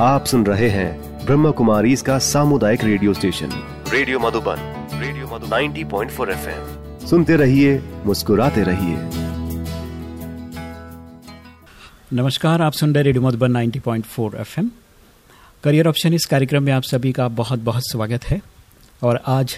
आप सुन रहे हैं ब्रह्म कुमारी इसका सामुदायिक radio station. Radio Madhuban, radio Madhu 90.4 point सुनते रहिए, मुस्कुराते रहिए। नमस्कार, आप सुन रहे radio Madhuban 90.4 point career option इस कार्यक्रम में आप सभी का बहुत बहुत स्वागत है। और आज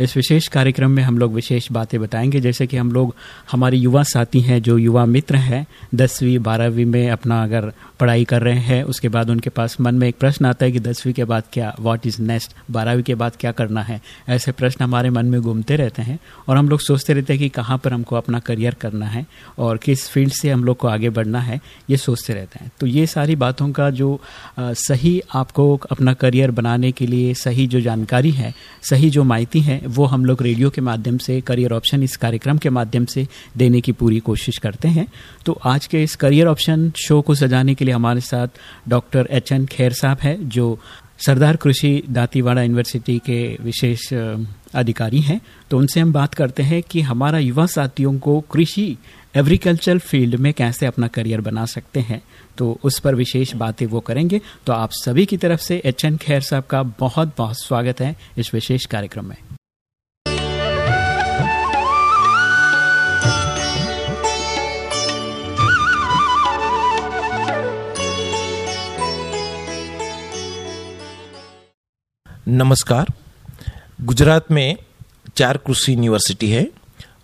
इस विशेष कार्यक्रम में हम लोग विशेष बातें बताएँगे। जैसे कि हम लोग, हमारे युवा साथी हैं जो युवा मित्र हैं, दसवीं, बारहवीं में अपना अगर पढ़ाई कर रहे हैं, उसके बाद उनके पास मन में एक प्रश्न आता है कि दसवीं के बाद क्या व्हाट इज़ नेक्स्ट बारहवीं के बाद क्या करना है? ऐसे प्रश्न हमारे मन में घूमते रहते हैं और हम लोग सोचते रहते हैं कि कहाँ पर हमको अपना करियर करना है और किस फ़ील्ड से हम लोग को आगे बढ़ना है, ये सोचते रहते हैं। तो ये सारी बातों का जो सही आपको अपना करियर बनाने के लिए सही जो जानकारी है, सही जो माहिती है वो हम लोग रेडियो के माध्यम से करियर ऑप्शन इस कार्यक्रम के माध्यम से देने की पूरी कोशिश करते हैं। तो आज के इस करियर ऑप्शन शो को सजाने के लिए हमारे साथ डॉक्टर एच एन खेर साहब है, जो सरदार कृषि दातीवाड़ा यूनिवर्सिटी के विशेष अधिकारी हैं। तो उनसे हम बात करते हैं कि हमारा युवा साथियों को कृषि एग्रीकल्चर फ़ील्ड में कैसे अपना करियर बना सकते हैं। तो उस पर विशेष बातें वो करेंगे। तो आप सभी की तरफ़ से एच एन खैर साहब का बहुत बहुत स्वागत है इस विशेष कार्यक्रम में। नमस्कार। गुजरात में चार कृषि यूनिवर्सिटी है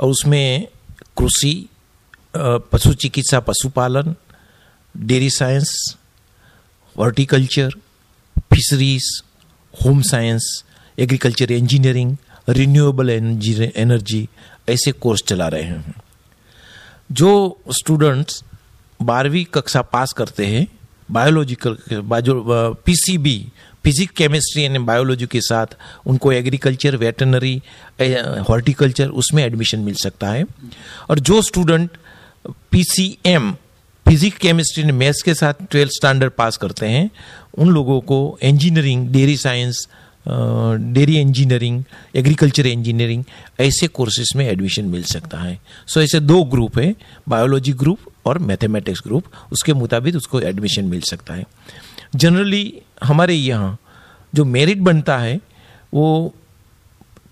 और उसमें कृषि पशु चिकित्सा, पशुपालन dairy science horticulture fisheries home science agriculture engineering renewable energy ऐसे कोर्स चला रहे हैं। जो स्टूडेंट्स बारहवीं कक्षा पास करते हैं biological PCB physics chemistry and biology के साथ उनको एग्रीकल्चर वेटनरी हॉर्टिकल्चर उसमें एडमिशन मिल सकता है। और जो student PCM physics chemistry and maths के साथ ट्वेल्थ स्टैंडर्ड पास करते हैं उन लोगों को engineering dairy science dairy engineering agriculture engineering ऐसे कोर्सेज में एडमिशन मिल सकता है। सो so, ऐसे दो ग्रुप है बायोलॉजी ग्रुप और मैथमेटिक्स ग्रुप उसके मुताबिक उसको एडमिशन मिल सकता है। जनरली हमारे यहाँ जो मेरिट बनता है, वो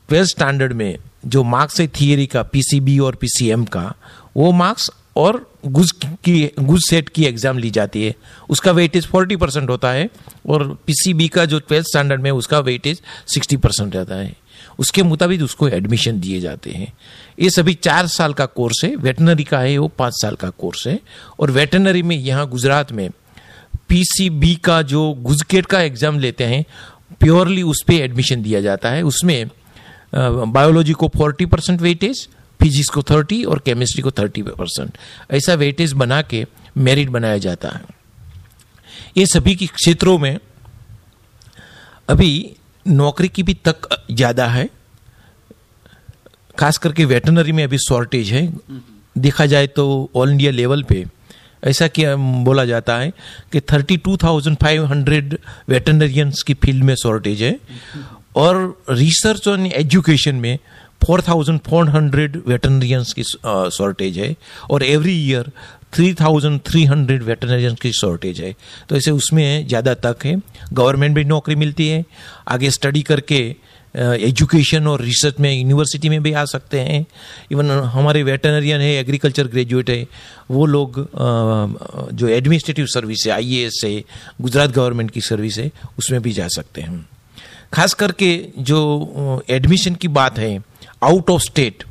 ट्वेल्थ स्टैंडर्ड में जो मार्क्स है थियरी का पीसीबी और पीसीएम का, वो मार्क्स और गुज की, गुज सेट की एग्ज़ाम ली जाती है। उसका वेटेज फोर्टी परसेंट होता है और पीसीबी का जो ट्वेल्थ स्टैंडर्ड में उसका वेटेज सिक्सटी परसेंट रहता है। उसके मुताबिक उसको एडमिशन दिए जाते हैं। ये सभी चार साल का कोर्स है। वेटनरी का है, वो पाँच साल का कोर्स है। और वेटनरी में यहाँ गुजरात में पीसीबी का जो गुजकेट का एग्ज़ाम लेते हैं प्योरली उस पर एडमिशन दिया जाता है। उसमें बायोलॉजी को फोर्टी परसेंट वेटेज फिजिक्स को थर्टी और केमिस्ट्री को थर्टी परसेंट ऐसा वेटेज बना के मेरिट बनाया जाता है। ये सभी के क्षेत्रों में अभी नौकरी की भी तक ज़्यादा है। खास करके वेटनरी में अभी शॉर्टेज है। देखा जाए तो ऑल इंडिया लेवल पे ऐसा क्या बोला जाता है कि 32,500 वेटनरियंस की फ़ील्ड में शॉर्टेज है। और रिसर्च और एजुकेशन में 4,400 वेटनरियंस की शॉर्टेज है। और एवरी ईयर 3,300 वेटनरियंस की शॉर्टेज है। तो ऐसे उसमें ज़्यादा तक है। गवर्नमेंट भी नौकरी मिलती है। आगे स्टडी करके एजुकेशन और रिसर्च में यूनिवर्सिटी में भी आ सकते हैं। इवन हमारे वेटनरियन है एग्रीकल्चर ग्रेजुएट है, वो लोग जो एडमिनिस्ट्रेटिव सर्विस है आईएएस है, गुजरात गवर्नमेंट की सर्विस है, उसमें भी जा सकते हैं। खास करके जो एडमिशन की बात है आउट ऑफ़ स्टेट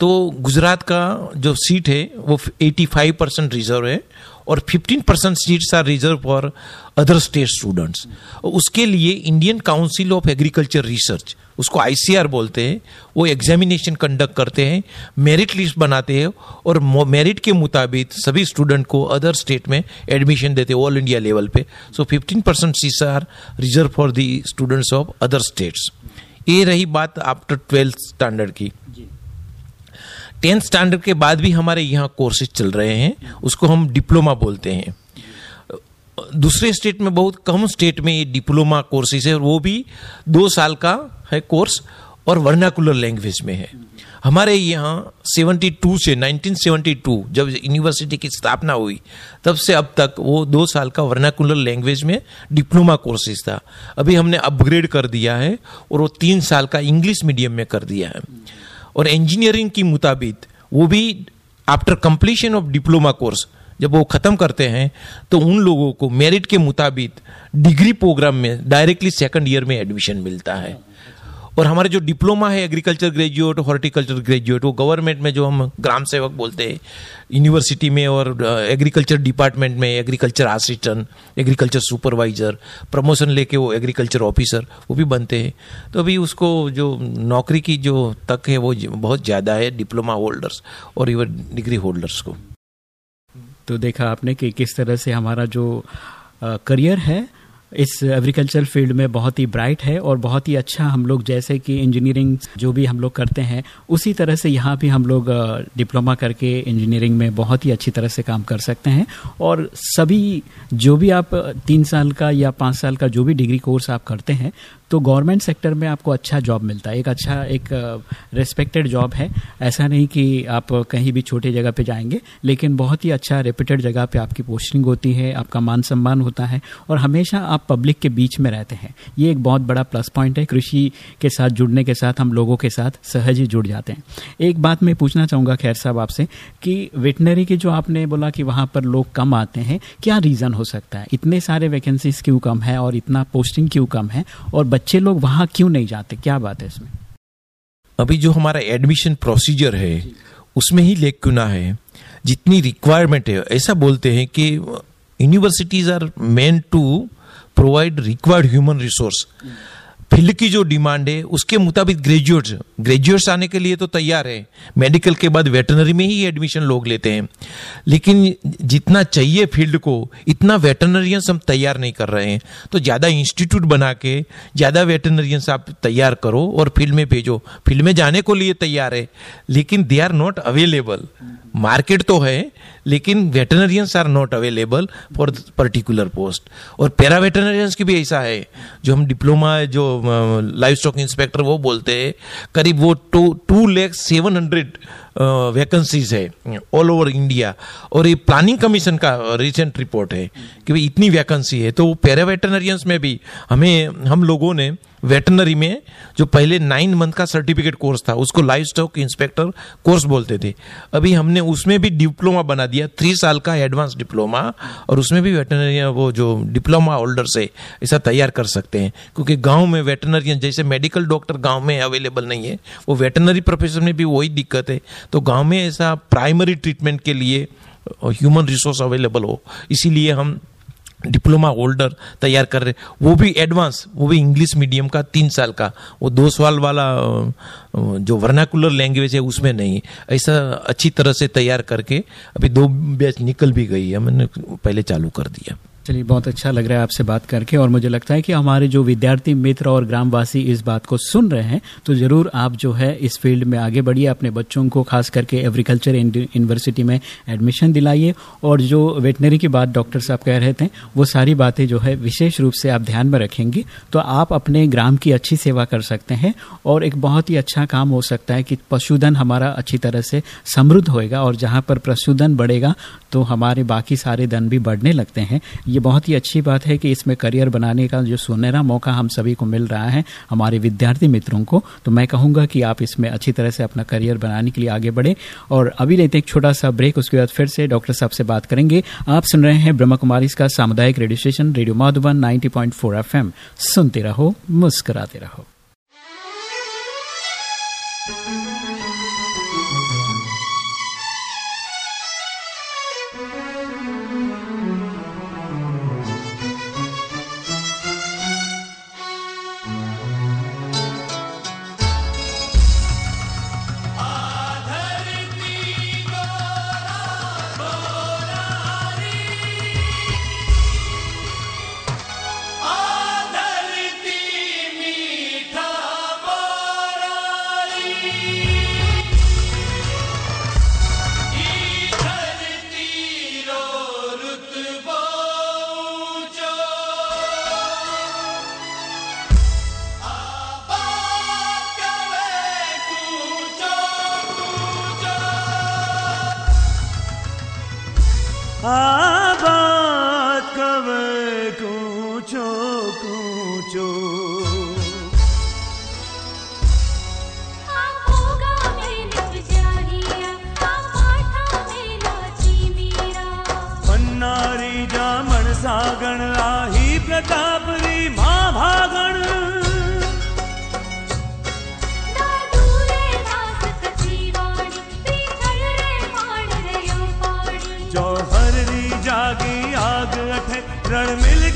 तो गुजरात का जो सीट है, वो 85 परसेंट रिज़र्व है और 15 percent seats are reserve for other state students उसके लिए Indian Council of Agriculture Research उसको आईसीआर बोलते हैं, वो एग्जामिनेशन कंडक्ट करते हैं मेरिट लिस्ट बनाते हैं और मेरिट के मुताबिक सभी स्टूडेंट को अदर स्टेट में एडमिशन देते हैं ऑल इंडिया लेवल पे. So 15 percent seats are reserve for the students of other states ये रही बात आफ्टर ट्वेल्थ स्टैंडर्ड की. टेंथ स्टैंडर्ड के बाद भी हमारे यहाँ कोर्सेज चल रहे हैं, उसको हम डिप्लोमा बोलते हैं। दूसरे स्टेट में, बहुत कम स्टेट में ये डिप्लोमा कोर्सेज है, वो भी दो साल का है कोर्स और वर्नाकुलर लैंग्वेज में है। हमारे यहाँ 72 से 1972 जब यूनिवर्सिटी की स्थापना हुई, तब से अब तक वो दो साल का वर्नाकुलर लैंग्वेज में डिप्लोमा कोर्सेज था। अभी हमने अपग्रेड कर दिया है और वो तीन साल का इंग्लिश मीडियम में कर दिया है। और इंजीनियरिंग के मुताबिक, वो भी after completion of diploma course जब वो ख़त्म करते हैं तो उन लोगों को मेरिट के मुताबिक डिग्री प्रोग्राम में डायरेक्टली सेकंड ईयर में एडमिशन मिलता है। और हमारे जो डिप्लोमा है एग्रीकल्चर ग्रेजुएट, हॉर्टिकल्चर ग्रेजुएट, वो गवर्नमेंट में जो हम ग्राम सेवक बोलते हैं यूनिवर्सिटी में और एग्रीकल्चर डिपार्टमेंट में agriculture assistant agriculture supervisor promotion लेके वो एग्रीकल्चर ऑफिसर वो भी बनते हैं। तो अभी उसको जो नौकरी की जो तक है वो बहुत ज़्यादा है डिप्लोमा होल्डर्स और इवन डिग्री होल्डर्स को। तो देखा आपने कि किस तरह से हमारा जो करियर है इस एग्रीकल्चर फ़ील्ड में बहुत ही ब्राइट है और बहुत ही अच्छा हम लोग जैसे कि इंजीनियरिंग जो भी हम लोग करते हैं, उसी तरह से यहाँ भी हम लोग डिप्लोमा करके इंजीनियरिंग में बहुत ही अच्छी तरह से काम कर सकते हैं। और सभी जो भी आप तीन साल का या पाँच साल का जो भी डिग्री कोर्स आप करते हैं तो गवर्नमेंट सेक्टर में आपको अच्छा जॉब मिलता है। एक अच्छा एक रिस्पेक्टेड जॉब है। ऐसा नहीं कि आप कहीं भी छोटे जगह पे जाएँगे, लेकिन बहुत ही अच्छा रेप्यूटेड जगह पे आपकी पोस्टिंग होती है, आपका मान सम्मान होता है और हमेशा आप पब्लिक के बीच में रहते हैं। ये एक बहुत बड़ा प्लस पॉइंट है। कृषि के साथ, जुड़ने के साथ, हम लोगों के साथ सहज ही जुड़ जाते हैं। एक बात मैं पूछना चाहूँगा खैर साहब आपसे कि वेटनरी की जो आपने बोला कि वहाँ पर लोग कम आते हैं, क्या रीज़न हो सकता है? इतने सारे वैकेंसीज क्यों कम है और इतना पोस्टिंग क्यों कम है? और बच्चे लोग वहाँ क्यों नहीं जाते? क्या बात है इसमें? अभी जो हमारा एडमिशन प्रोसीजर है, उसमें ही लेक क्यों ना है? जितनी रिक्वायरमेंट है, ऐसा बोलते हैं कि universities are meant to provide required human resource field की जो डिमांड है, उसके मुताबिक ग्रेजुएट्स ग्रेजुएट्स आने के लिए तो तैयार है। मेडिकल के बाद वेटनरी में ही एडमिशन लोग लेते हैं। लेकिन जितना चाहिए फ़ील्ड को, इतना वेटनरियंस हम तैयार नहीं कर रहे हैं। तो ज़्यादा इंस्टीट्यूट बना के, ज़्यादा वेटनरियंस आप तैयार करो और फ़ील्ड में भेजो। फ़ील्ड में जाने को लिए तैयार है, लेकिन they are not available market तो है लेकिन veterinarians are not available for particular post और पैरा वेटनरियंस की भी ऐसा है, जो हम डिप्लोमा जो लाइफ स्टॉक इंस्पेक्टर वो बोलते हैं, करीब वो two two lakh seven hundred vacancies है ऑल ओवर इंडिया और ये प्लानिंग कमीशन का रिसेंट रिपोर्ट है कि भाई इतनी वैकेंसी है। तो पैरा वेटनरियंस में भी हमें, हम लोगों ने वेटनरी में, जो पहले नाइन मंथ का सर्टिफिकेट कोर्स था, उसको लाइफ स्टॉक इंस्पेक्टर कोर्स बोलते थे। अभी हमने उसमें भी डिप्लोमा बना दिया थ्री साल का एडवांस डिप्लोमा और उसमें भी वेटनरी वो जो डिप्लोमा होल्डर से ऐसा तैयार कर सकते हैं। क्योंकि गाँव में वेटनरियन जैसे मेडिकल डॉक्टर गाँव में अवेलेबल नहीं है, वो वेटनरी प्रोफेशन में भी वही दिक्कत है। तो गाँव में ऐसा प्राइमरी ट्रीटमेंट के लिए ह्यूमन रिसोर्स अवेलेबल हो, इसीलिए हम डिप्लोमा होल्डर तैयार कर रहे। वो भी एडवांस वो भी इंग्लिश मीडियम का, तीन साल का। वो दो साल वाला जो वर्नाकुलर लैंग्वेज है, उसमें नहीं। ऐसा अच्छी तरह से तैयार करके, अभी दो बैच निकल भी गई है। मैंने पहले चालू कर दिया। चलिए, बहुत अच्छा लग रहा है आपसे बात करके और मुझे लगता है कि हमारे जो विद्यार्थी मित्र और ग्रामवासी इस बात को सुन रहे हैं तो ज़रूर आप जो है इस फ़ील्ड में आगे बढ़िए, अपने बच्चों को खास करके एग्रीकल्चर यूनिवर्सिटी में एडमिशन दिलाइए और जो वेटनरी की बात डॉक्टर साहब कह रहे थे, वो सारी बातें जो है विशेष रूप से आप ध्यान में रखेंगे तो आप अपने ग्राम की अच्छी सेवा कर सकते हैं और एक बहुत ही अच्छा काम हो सकता है कि पशुधन हमारा अच्छी तरह से समृद्ध होएगा और जहाँ पर पशुधन बढ़ेगा तो हमारे बाकी सारे धन भी बढ़ने लगते हैं। ये बहुत ही अच्छी बात है कि इसमें करियर बनाने का जो सुनहरा मौका हम सभी को मिल रहा है, हमारे विद्यार्थी मित्रों को। तो मैं कहूँगा कि आप इसमें अच्छी तरह से अपना करियर बनाने के लिए आगे बढ़े। और अभी लेते एक छोटा सा ब्रेक, उसके बाद फिर से डॉक्टर साहब से बात करेंगे। आप सुन रहे हैं ब्रह्मा कुमारी इसका सामुदायिक radio station, radio Madhuban, ninety point सुनते रहो, मुस्कराते रहो। रण मिल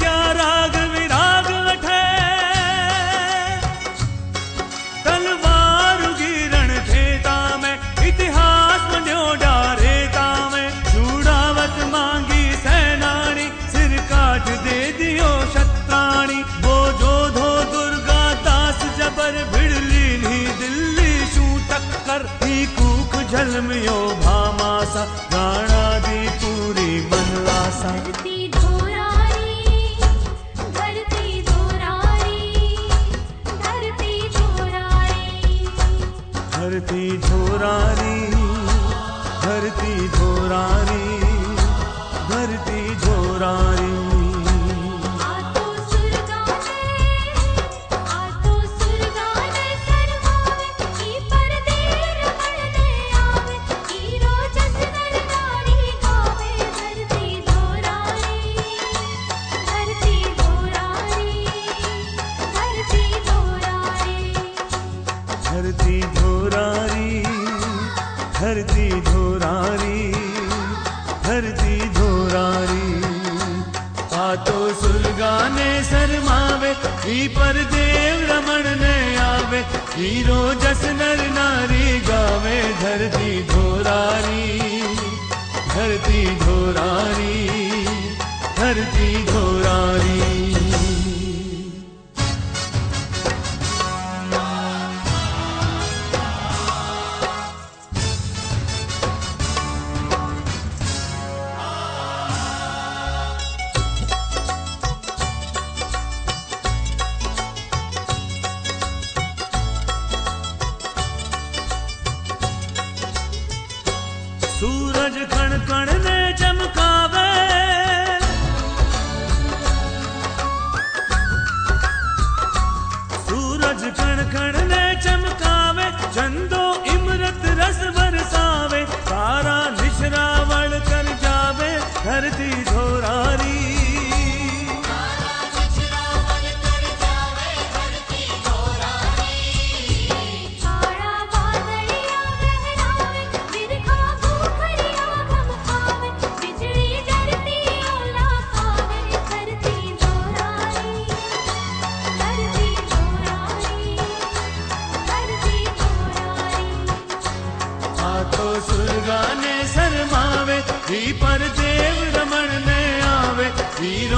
Beat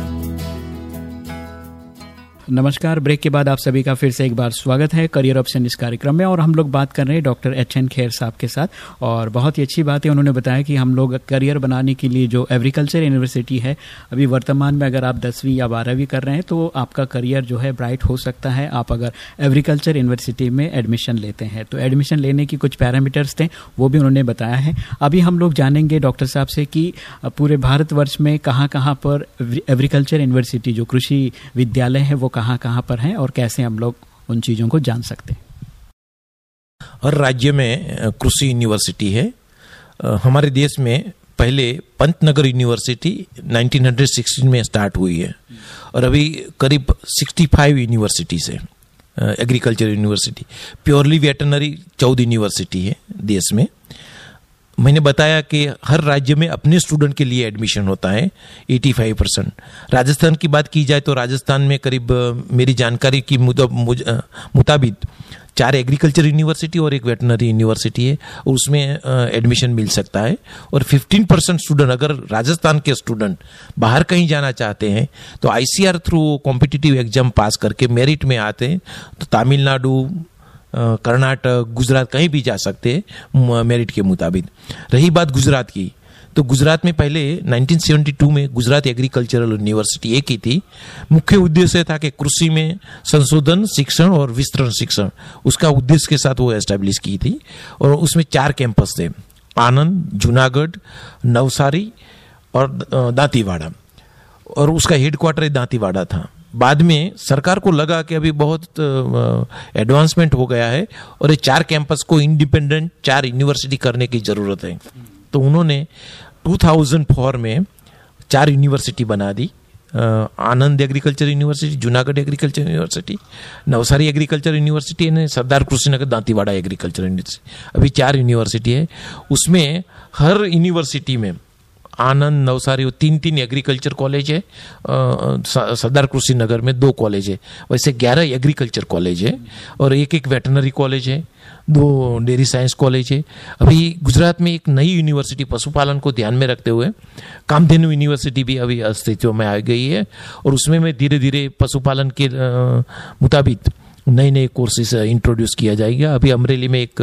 नमस्कार। ब्रेक के बाद आप सभी का फिर से एक बार स्वागत है करियर ऑप्शन इस कार्यक्रम में और हम लोग बात कर रहे हैं डॉक्टर एच एन खेर साहब के साथ और बहुत ही अच्छी बात है। उन्होंने बताया कि हम लोग करियर बनाने के लिए जो एग्रीकल्चर यूनिवर्सिटी है, अभी वर्तमान में अगर आप दसवीं या बारहवीं कर रहे हैं तो आपका करियर जो है ब्राइट हो सकता है। आप अगर एग्रीकल्चर यूनिवर्सिटी में एडमिशन लेते हैं तो एडमिशन लेने की कुछ पैरामीटर्स थे, वो भी उन्होंने बताया है। अभी हम लोग जानेंगे डॉक्टर साहब से कि पूरे भारतवर्ष में कहाँ कहाँ पर एग्रीकल्चर यूनिवर्सिटी जो कृषि विद्यालय है, वो कहाँ कहाँ पर हैं और कैसे हम लोग उन चीज़ों को जान सकते हैं। हर राज्य में कृषि यूनिवर्सिटी है। हमारे देश में पहले पंतनगर यूनिवर्सिटी 1916 में स्टार्ट हुई है। और अभी करीब 65 यूनिवर्सिटीज है एग्रीकल्चर यूनिवर्सिटी। प्योरली वेटनरी चौदह यूनिवर्सिटी है देश में। मैंने बताया कि हर राज्य में अपने स्टूडेंट के लिए एडमिशन होता है 85 परसेंट राजस्थान की बात की जाए तो राजस्थान में करीब मेरी जानकारी की मुताबिक चार एग्रीकल्चर यूनिवर्सिटी और एक वेटनरी यूनिवर्सिटी है, और उसमें एडमिशन मिल सकता है। और 15 परसेंट स्टूडेंट अगर राजस्थान के स्टूडेंट बाहर कहीं जाना चाहते हैं तो ICR through competitive exam pass करके मेरिट में आते हैं तो तमिलनाडु कर्नाटक, गुजरात कहीं भी जा सकते हैं मेरिट के मुताबिक। रही बात गुजरात की तो गुजरात में पहले 1972 में गुजरात एग्रीकल्चरल यूनिवर्सिटी एक ही थी। मुख्य उद्देश्य था कि कृषि में संशोधन, शिक्षण और विस्तरण शिक्षण, उसका उद्देश्य के साथ वो एस्टेब्लिश की थी। और उसमें चार कैंपस थे, आनंद, जूनागढ़, नवसारी और दांतीवाड़ा। और उसका हेडक्वार्टर दांतीवाड़ा था। बाद में सरकार को लगा कि अभी बहुत एडवांसमेंट हो गया है और ये चार कैंपस को इंडिपेंडेंट चार यूनिवर्सिटी करने की ज़रूरत है। तो उन्होंने 2004 में चार यूनिवर्सिटी बना दी। Anand agriculture university Junagadh agriculture university Navsari agriculture university है सरदार कृष्णनगर दांतीवाड़ा एग्रीकल्चर यूनिवर्सिटी अभी चार यूनिवर्सिटी है। उसमें हर यूनिवर्सिटी में आनंद, नवसारी, वो तीन तीन एग्रीकल्चर कॉलेज है सरदार कृषि नगर में दो कॉलेज है। वैसे ग्यारह एग्रीकल्चर कॉलेज है और एक एक वेटनरी कॉलेज है, दो डेयरी साइंस कॉलेज है। अभी गुजरात में एक नई यूनिवर्सिटी पशुपालन को ध्यान में रखते हुए कामधेनु यूनिवर्सिटी भी अभी अस्तित्व में आ गई है और उसमें में धीरे धीरे पशुपालन के मुताबिक नए नए कोर्सेज इंट्रोड्यूस किया जाएगा। अभी अमरेली में एक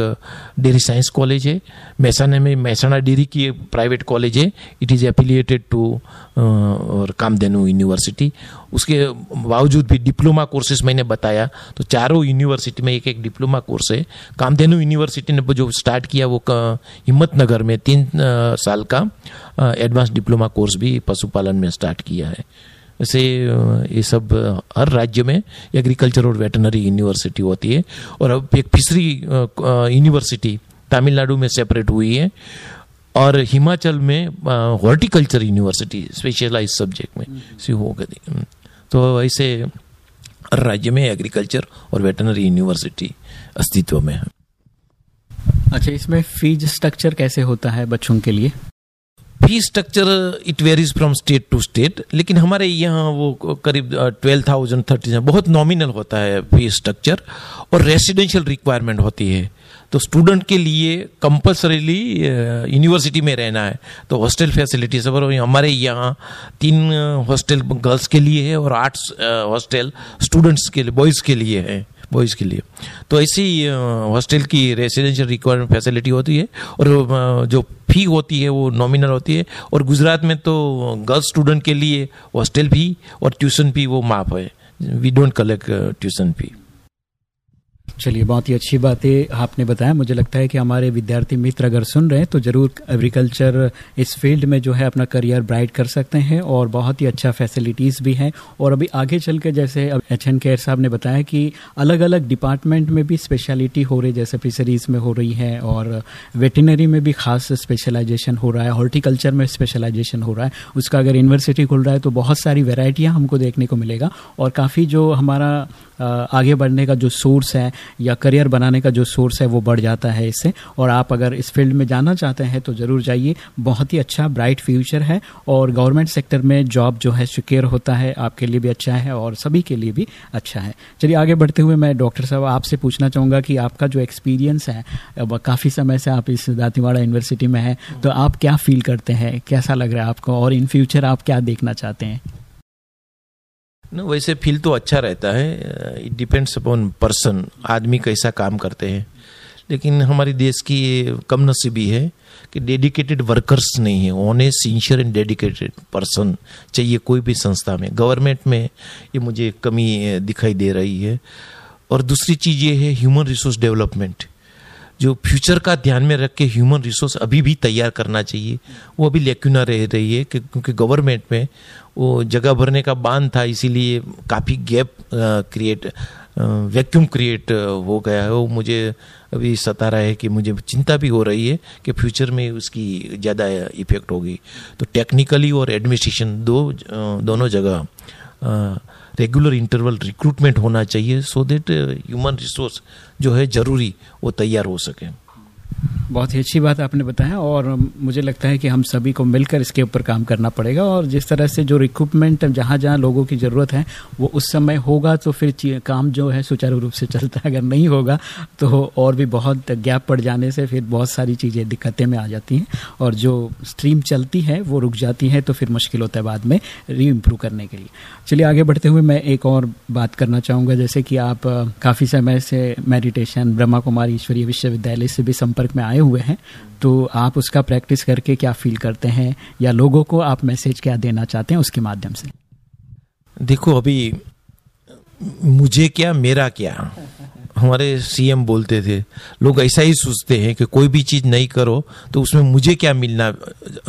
डेयरी साइंस कॉलेज है। महसाना में महसाना डेयरी की प्राइवेट कॉलेज है। इट इज़ एफिलिएटेड टू और कामधेनु यूनिवर्सिटी उसके बावजूद भी डिप्लोमा कोर्सेज मैंने बताया। तो चारों यूनिवर्सिटी में एक एक डिप्लोमा कोर्स है। कामधेनु यूनिवर्सिटी ने जो स्टार्ट किया, वो हिम्मतनगर में तीन साल का एडवांस डिप्लोमा कोर्स भी पशुपालन में स्टार्ट किया है। वैसे ये सब हर राज्य में एग्रीकल्चर और वेटनरी यूनिवर्सिटी होती है। और अब एक तीसरी यूनिवर्सिटी तमिलनाडु में सेपरेट हुई है। और हिमाचल में हॉर्टिकल्चर यूनिवर्सिटी स्पेशलाइज सब्जेक्ट में सी हो गई। तो ऐसे हर राज्य में एग्रीकल्चर और वेटनरी यूनिवर्सिटी अस्तित्व में है। अच्छा इसमें फ़ीस स्ट्रक्चर कैसे होता है बच्चों के लिए? Fee structure it varies from state to state लेकिन हमारे यहाँ वो करीब ट्वेल्व थाउज़ेंड थर्टी बहुत नॉमिनल होता है फ़ी स्ट्रक्चर और रेसिडेंशियल रिक्वायरमेंट होती है। तो स्टूडेंट के लिए कंपल्सरीली यूनिवर्सिटी में रहना है। तो हॉस्टल फैसिलिटीज़ और हमारे यहाँ तीन हॉस्टल गर्ल्स के लिए है और आठ हॉस्टल स्टूडेंट्स के लिए बॉयज़ के लिए है। बॉयज़ के लिए। तो ऐसी हॉस्टल की रेसिडेंशियल रिक्वायरमेंट फैसिलिटी होती है और जो फ़ी होती है वो नॉमिनल होती है और गुजरात में तो गर्ल्स स्टूडेंट के लिए हॉस्टल फ़ी और ट्यूशन फ़ी वो माफ़ है। We don't collect tuition fee चलिए, बहुत ही अच्छी बात आपने बताया। मुझे लगता है कि हमारे विद्यार्थी मित्र अगर सुन रहे हैं तो ज़रूर एग्रीकल्चर इस फ़ील्ड में जो है अपना करियर ब्राइट कर सकते हैं और बहुत ही अच्छा फैसिलिटीज़ भी हैं। और अभी आगे चल के जैसे एच एन केयर साहब ने बताया कि अलग अलग डिपार्टमेंट में भी स्पेशलिटी हो रही जैसे फिशरीज में हो रही है और वेटिनरी में भी खास स्पेशलाइजेशन हो रहा है हॉर्टिकल्चर में स्पेशलाइजेशन हो रहा है। उसका अगर यूनिवर्सिटी खुल रहा है तो बहुत सारी वेराइटियाँ हमको देखने को मिलेगा। और काफ़ी जो हमारा आगे बढ़ने का जो सोर्स है या करियर बनाने का जो सोर्स है वो बढ़ जाता है इससे। और आप अगर इस फ़ील्ड में जाना चाहते हैं तो ज़रूर जाइए। बहुत ही अच्छा ब्राइट फ्यूचर है और गवर्नमेंट सेक्टर में जॉब जो है सिक्योर होता है, आपके लिए भी अच्छा है और सभी के लिए भी अच्छा है। चलिए आगे बढ़ते हुए मैं डॉक्टर साहब आपसे पूछना चाहूँगा कि आपका जो एक्सपीरियंस है काफ़ी समय से आप इस दातीवाड़ा यूनिवर्सिटी में है तो आप क्या फील करते हैं? कैसा लग रहा है आपको? और इन फ्यूचर आप क्या देखना चाहते हैं? न वैसे फील तो अच्छा रहता है। इट डिपेंड्स अपॉन पर्सन आदमी कैसा काम करते हैं। लेकिन हमारे देश की कम नसीबी है कि डेडिकेटेड वर्कर्स नहीं है। Honest sincere and dedicated person चाहिए कोई भी संस्था में। गवर्नमेंट में ये मुझे कमी दिखाई दे रही है। और दूसरी चीज़ ये है ह्यूमन रिसोर्स डेवलपमेंट जो फ्यूचर का ध्यान में रख के ह्यूमन रिसोर्स अभी भी तैयार करना चाहिए। वो अभी लेक्यूना रह रही है क्योंकि गवर्नमेंट में वो जगह भरने का बाँध था, इसीलिए काफ़ी गैप क्रिएट वैक्यूम क्रिएट हो गया है। वो मुझे अभी सता रहा है कि मुझे चिंता भी हो रही है कि फ्यूचर में उसकी ज़्यादा इफ़ेक्ट होगी। तो टेक्निकली और एडमिनिस्ट्रेशन दो दोनों जगह रेगुलर इंटरवल रिक्रूटमेंट होना चाहिए सो देट ह्यूमन रिसोर्स जो है ज़रूरी वो तैयार हो सके। बहुत ही अच्छी बात आपने बताया और मुझे लगता है कि हम सभी को मिलकर इसके ऊपर काम करना पड़ेगा और जिस तरह से जो रिक्रूटमेंट जहाँ जहाँ लोगों की ज़रूरत है, वो उस समय होगा तो फिर काम जो है सुचारू रूप से चलता है। अगर नहीं होगा तो और भी बहुत गैप पड़ जाने से फिर बहुत सारी चीज़ें, दिक्कतें में आ जाती हैं और जो स्ट्रीम चलती है, वो रुक जाती है तो फिर मुश्किल होता है बाद में री इम्प्रूव करने के लिए। चलिए आगे बढ़ते हुए मैं एक और बात करना चाहूँगा। जैसे कि आप, काफ़ी समय से मेडिटेशन ब्रह्मा कुमारी ईश्वरीय विश्वविद्यालय से भी संपर्क में आए हुए हैं तो आप उसका प्रैक्टिस करके क्या फील करते हैं या लोगों को आप मैसेज क्या देना चाहते हैं उसके माध्यम से? देखो अभी मुझे क्या मेरा क्या? हमारे सीएम बोलते थे लोग ऐसा ही सोचते हैं कि कोई भी चीज़ नहीं करो तो उसमें मुझे क्या मिलना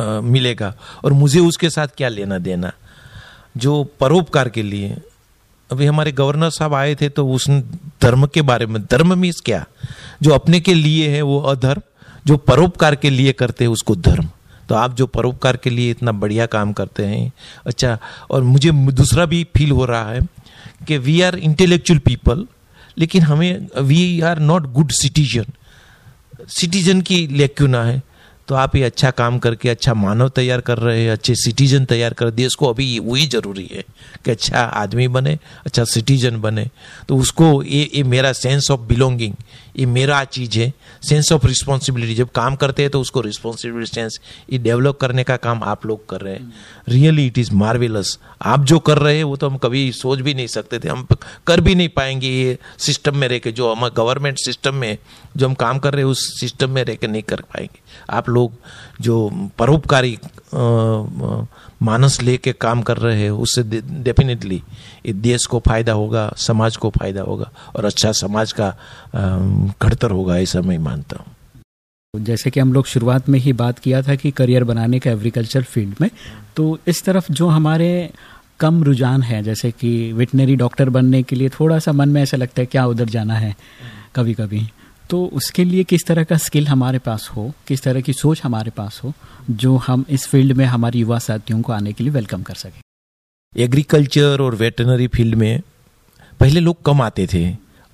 आ, मिलेगा? और मुझे उसके साथ क्या लेना देना? जो परोपकार के लिए अभी हमारे गवर्नर साहब आए थे तो उसने धर्म के बारे में धर्म मीन्स क्या? जो अपने के लिए है वो अधर्म जो परोपकार के लिए करते हैं उसको धर्म। तो आप जो परोपकार के लिए इतना बढ़िया काम करते हैं अच्छा और मुझे दूसरा भी फील हो रहा है कि वी आर इंटेलेक्चुअल पीपल लेकिन हमें we are not good citizen citizen की लेक्यूना है। तो आप ये अच्छा काम करके अच्छा मानव तैयार कर रहे हैं, अच्छे सिटीजन तैयार कर देश को अभी वही ज़रूरी है कि अच्छा आदमी बने अच्छा सिटीजन बने। तो उसको ये ये मेरा सेंस ऑफ़ बिलोंगिंग ये मेरा चीज़ है। सेंस ऑफ़ रिस्पॉन्सिबिलिटी जब काम करते हैं तो उसको रिस्पॉन्सिबिलिटी सेंस ये डेवलप करने का काम आप लोग कर रहे हैं। रियली इट इज़ मार्वेलस आप जो कर रहे हैं, वो तो हम कभी सोच भी नहीं सकते थे। हम कर भी नहीं पाएँगे ये सिस्टम में रह के, जो हम गवर्नमेंट सिस्टम में, जो हम काम कर रहे हैं, उस सिस्टम में रह के नहीं कर पाएँगे। आप लोग जो परोपकारी मानस लेके काम कर रहे हैं, उससे डेफिनेटली देश को फ़ायदा होगा, समाज को फ़ायदा होगा और अच्छा समाज का घड़तर होगा, ऐसा मैं मानता हूँ। जैसे कि हम लोग शुरुआत में ही बात किया था कि करियर बनाने का एग्रीकल्चर फ़ील्ड में तो इस तरफ़ जो हमारे कम रुझान है, जैसे कि वेटनरी डॉक्टर बनने के लिए थोड़ा सा मन में ऐसा लगता है, क्या उधर जाना है? कभी कभी तो उसके लिए किस तरह का स्किल हमारे पास हो, किस तरह की सोच हमारे पास हो, जो हम इस फ़ील्ड में हमारे युवा साथियों को आने के लिए वेलकम कर सकें? एग्रीकल्चर और वेटनरी फ़ील्ड में पहले लोग कम आते थे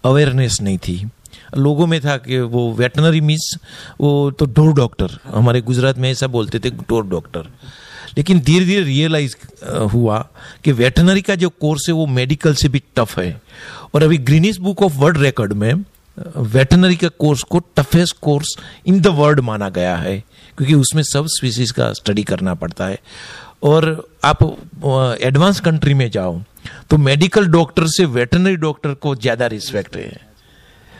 अवेयरनेस नहीं थी। लोगों में था कि वो वेटनरी मीन्स वो तो डोर डॉक्टर हमारे गुजरात में ऐसा बोलते थे डोर डॉक्टर लेकिन धीरे धीरे रियलाइज़ हुआ कि वेटनरी का जो कोर्स है वो मेडिकल से भी टफ है। और अभी Guinness book of world record में वेटनरी का कोर्स को toughest course in the world माना गया है, क्योंकि उसमें सब स्पीसीज का स्टडी करना पड़ता है। और आप एडवांस कंट्री में जाओ तो मेडिकल डॉक्टर से वेटनरी डॉक्टर को ज़्यादा रिस्पेक्ट है।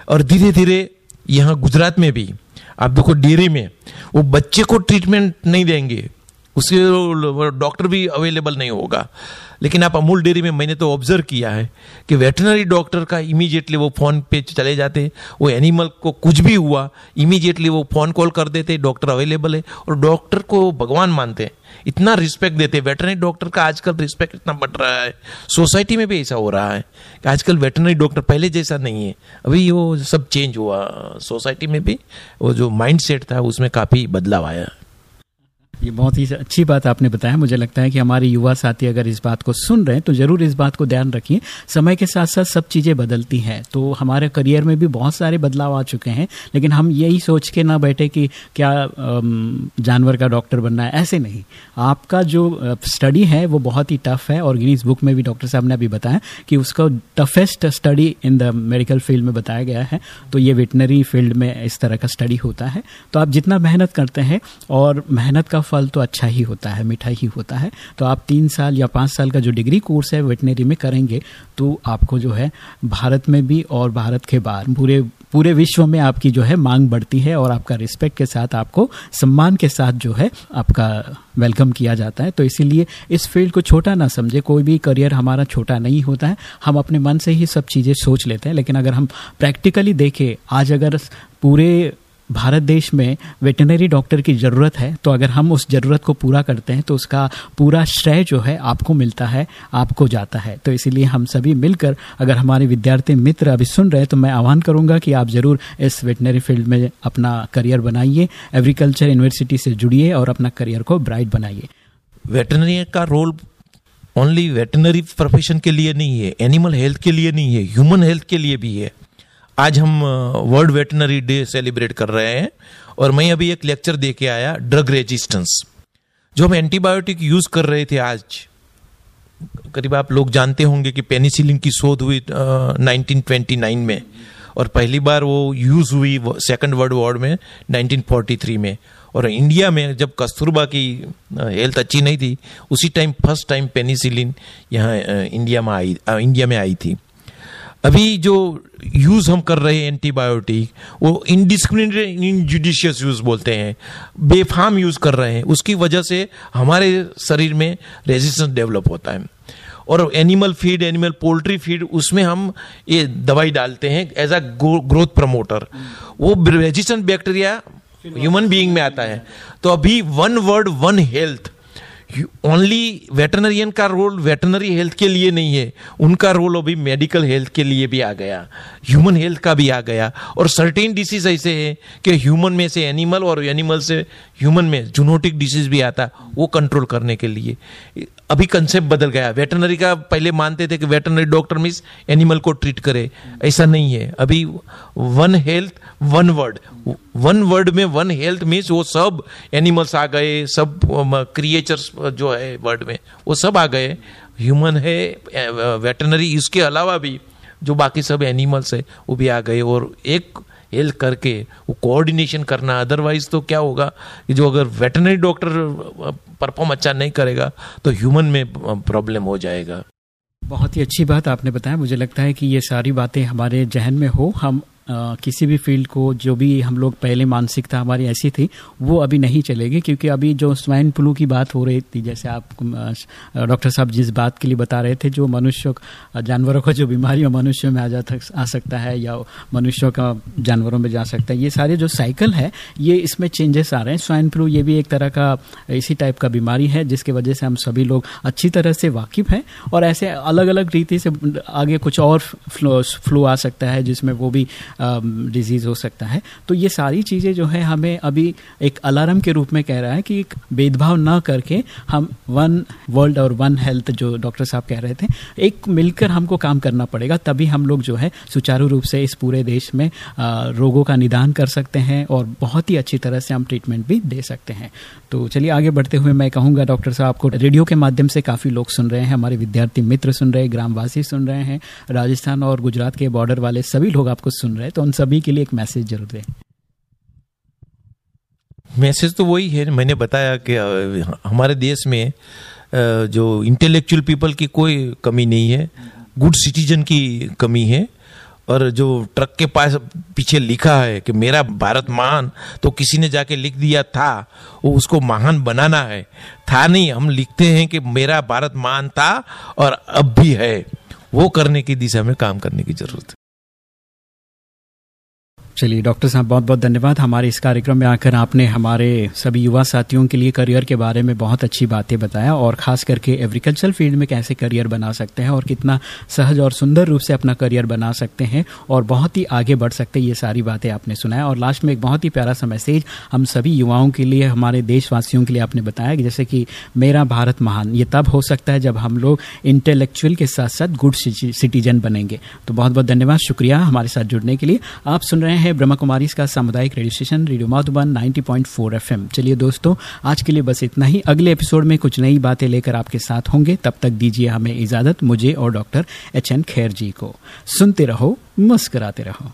और धीरे धीरे यहाँ गुजरात में भी, आप देखो डेयरी में, वो बच्चे को ट्रीटमेंट नहीं देंगे, उसके डॉक्टर भी अवेलेबल नहीं होगा। लेकिन आप अमूल डेयरी में मैंने तो ऑब्ज़र्व किया है कि वेटनरी डॉक्टर का इमीजिएटली वो फ़ोन पे चले जाते, वो एनिमल को कुछ भी हुआ इमीजिएटली वो फ़ोन कॉल कर देते डॉक्टर अवेलेबल है, और डॉक्टर को भगवान मानते हैं। इतना रिस्पेक्ट देते वेटनरी डॉक्टर का आजकल रिस्पेक्ट इतना बढ़ रहा है। सोसाइटी में भी ऐसा हो रहा है कि आजकल वेटनरी डॉक्टर पहले जैसा नहीं है। अभी वो सब चेंज हुआ सोसाइटी में भी वो जो माइंड सेट था, उसमें काफ़ी बदलाव आया। ये बहुत ही अच्छी बात आपने बताया। मुझे लगता है कि हमारे युवा साथी अगर इस बात को सुन रहे हैं तो ज़रूर इस बात को ध्यान रखिए। समय के साथ साथ सब चीज़ें बदलती हैं तो हमारे करियर में भी बहुत सारे बदलाव आ चुके हैं, लेकिन हम यही सोच के ना बैठे कि क्या जानवर का डॉक्टर बनना है, ऐसे नहीं। आपका जो स्टडी है, वो बहुत ही टफ है, और गिनीज बुक में भी डॉक्टर साहब ने अभी बताया कि उसका toughest study in the medical field में बताया गया है तो ये वेटनरी फ़ील्ड में इस तरह का स्टडी होता है। तो आप जितना मेहनत करते हैं, और मेहनत का फल तो अच्छा ही होता है, मीठा ही होता है। तो आप तीन साल या पाँच साल का जो डिग्री कोर्स है, वेटनरी में करेंगे तो आपको जो है, भारत में भी और भारत के बाहर, पूरे पूरे विश्व में आपकी जो है, मांग बढ़ती है और आपका रिस्पेक्ट के साथ, आपको सम्मान के साथ जो है, आपका वेलकम किया जाता है। तो इसीलिए इस फ़ील्ड को छोटा ना समझे, कोई भी करियर हमारा छोटा नहीं होता है। हम अपने मन से ही सब चीज़ें सोच लेते हैं, लेकिन अगर हम प्रैक्टिकली देखें, आज अगर पूरे भारत देश में वेटनरी डॉक्टर की ज़रूरत है तो अगर हम उस ज़रूरत को पूरा करते हैं तो उसका पूरा श्रेय जो है आपको मिलता है, आपको जाता है। तो इसीलिए हम सभी मिलकर, अगर हमारे विद्यार्थी मित्र अभी सुन रहे हैं तो मैं आह्वान करूँगा कि आप ज़रूर इस वेटनरी फ़ील्ड में अपना करियर बनाइए एग्रीकल्चर यूनिवर्सिटी से जुड़िए और अपना करियर को ब्राइट बनाइए। वेटनरी का रोल ओनली वेटनरी प्रोफेशन के लिए नहीं है एनिमल हेल्थ के लिए नहीं है ह्यूमन हेल्थ के लिए भी है। आज हम वर्ल्ड वेटनरी डे सेलिब्रेट कर रहे हैं और मैं अभी एक लेक्चर दे के आया ड्रग रेजिस्टेंस जो हम एंटीबायोटिक यूज़ कर रहे थे आज। करीब आप लोग जानते होंगे कि पेनिसिलिन की शोध हुई नाइनटीन ट्वेंटी नाइन में और पहली बार वो यूज़ हुई सेकंड वर्ल्ड वॉर में 1943 में। और इंडिया में जब कस्तूरबा की हेल्थ अच्छी नहीं थी, उसी टाइम फ़र्स्ट टाइम पेनिसिलिन यहाँ इंडिया में आई इंडिया में आई थी। अभी जो यूज़ हम कर रहे हैं एंटीबायोटिक वो इनडिस्क्रिमिनेट इनजुडिशियस यूज़ बोलते हैं, बेफाम यूज़ कर रहे हैं, उसकी वजह से हमारे शरीर में रेजिस्टेंस डेवलप होता है। और animal feed animal poultry feed उसमें हम ये दवाई डालते हैं एज अ ग्रोथ प्रमोटर वो रेजिस्टेंट बैक्टीरिया ह्यूमन बीइंग में आता है। तो अभी one world one health only veterinarian का रोल वेटनरी हेल्थ के लिए नहीं है. उनका रोल अभी मेडिकल हेल्थ के लिए भी आ गया. ह्यूमन हेल्थ का भी आ गया. और सर्टेन डिसीज ऐसे है कि ह्यूमन में से एनिमल और एनिमल से ह्यूमन में जूनोटिक डिसीज भी आता, वो कंट्रोल करने के लिए. अभी कंसेप्ट बदल गया। वेटनरी का पहले मानते थे कि वेटनरी डॉक्टर मीन्स एनिमल को ट्रीट करे। ऐसा नहीं है। अभी one health one word one word में वन हेल्थ मीन्स वो सब एनिमल्स आ गए, सब क्रिएचर्स जो है वर्ड में, वो सब आ गए। ह्यूमन है वेटनरी इसके अलावा भी जो बाकी सब एनिमल्स है, वो भी आ गए। और एक हेल्थ करके वो कोऑर्डिनेशन करना अदरवाइज़ तो क्या होगा कि जो अगर वेटनरी डॉक्टर परफॉर्म अच्छा नहीं करेगा तो ह्यूमन में प्रॉब्लम हो जाएगा। बहुत ही अच्छी बात आपने बताया। मुझे लगता है कि ये सारी बातें हमारे जहन में हो। हम किसी भी फ़ील्ड को जो भी हम लोग पहले मानसिकता हमारी ऐसी थी, वो अभी नहीं चलेगी, क्योंकि अभी जो स्वाइन फ्लू की बात हो रही थी, जैसे आप डॉक्टर साहब जिस बात के लिए बता रहे थे, जो मनुष्य जानवरों का जो बीमारी मनुष्य में आ जा आ सकता है, या मनुष्यों का जानवरों में जा सकता है, ये सारे जो साइकिल है, ये इसमें चेंजेस आ रहे हैं। स्वाइन फ्लू ये भी एक तरह का, इसी टाइप का बीमारी है, जिसकी वजह से हम सभी लोग अच्छी तरह से वाकिफ हैं, और ऐसे अलग अलग रीति से आगे कुछ और फ्लू आ सकता है, जिसमें वो भी डिज़ीज़ हो सकता है। तो ये सारी चीज़ें जो है, हमें अभी एक अलार्म के रूप में कह रहा है कि एक भेदभाव न करके हम वन वर्ल्ड और वन हेल्थ जो डॉक्टर साहब कह रहे थे, एक मिलकर हमको काम करना पड़ेगा, तभी हम लोग जो है सुचारू रूप से इस पूरे देश में रोगों का निदान कर सकते हैं और बहुत ही अच्छी तरह से हम ट्रीटमेंट भी दे सकते हैं। तो चलिए आगे बढ़ते हुए मैं कहूँगा डॉक्टर साहब, आपको रेडियो के माध्यम से काफ़ी लोग सुन रहे हैं, हमारे विद्यार्थी मित्र सुन रहे हैं, ग्रामवासी सुन रहे हैं, राजस्थान और गुजरात के बॉर्डर वाले सभी लोग आपको सुन रहे हैं। तो उन सभी के लिए एक मैसेज ज़रूर दें। मैसेज तो वही है, मैंने बताया कि हमारे देश में जो इंटेलेक्चुअल पीपल की कोई कमी नहीं है गुड सिटीजन की कमी है, और जो ट्रक के पास पीछे लिखा है कि मेरा भारत महान तो किसी ने जाके लिख दिया था, वो उसको महान बनाना है। था नहीं, हम लिखते हैं कि मेरा भारत महान था और अब भी है। वो करने की दिशा में काम करने की ज़रूरत है। चलिए, डॉक्टर साहब, बहुत बहुत धन्यवाद हमारे इस कार्यक्रम में आकर आपने हमारे सभी युवा साथियों के लिए करियर के बारे में बहुत अच्छी बातें बताया और खास करके एग्रीकल्चर फ़ील्ड में कैसे करियर बना सकते हैं और कितना सहज और सुंदर रूप से अपना करियर बना सकते हैं और बहुत ही आगे बढ़ सकते हैं, ये सारी बातें आपने सुनाया। और लास्ट में एक बहुत ही प्यारा सा मैसेज हम सभी युवाओं के लिए, हमारे देशवासियों के लिए आपने बताया जैसे कि मेरा भारत महान, ये तब हो सकता है जब हम लोग इंटेलेक्चुअल के साथ साथ गुड सिटीजन बनेंगे। तो बहुत बहुत धन्यवाद, शुक्रिया हमारे साथ जुड़ने के लिए। आप सुन रहे हैं है ब्रह्मा कुमारी का सामुदायिक radio station, radio Madhuban 90.4 FM चलिए दोस्तों, आज के लिए बस इतना ही। अगले एपिसोड में कुछ नई बातें लेकर आपके साथ होंगे। तब तक दीजिए हमें इजाज़त, मुझे और डॉक्टर एच एन खैर जी को। सुनते रहो, मुस्कराते रहो।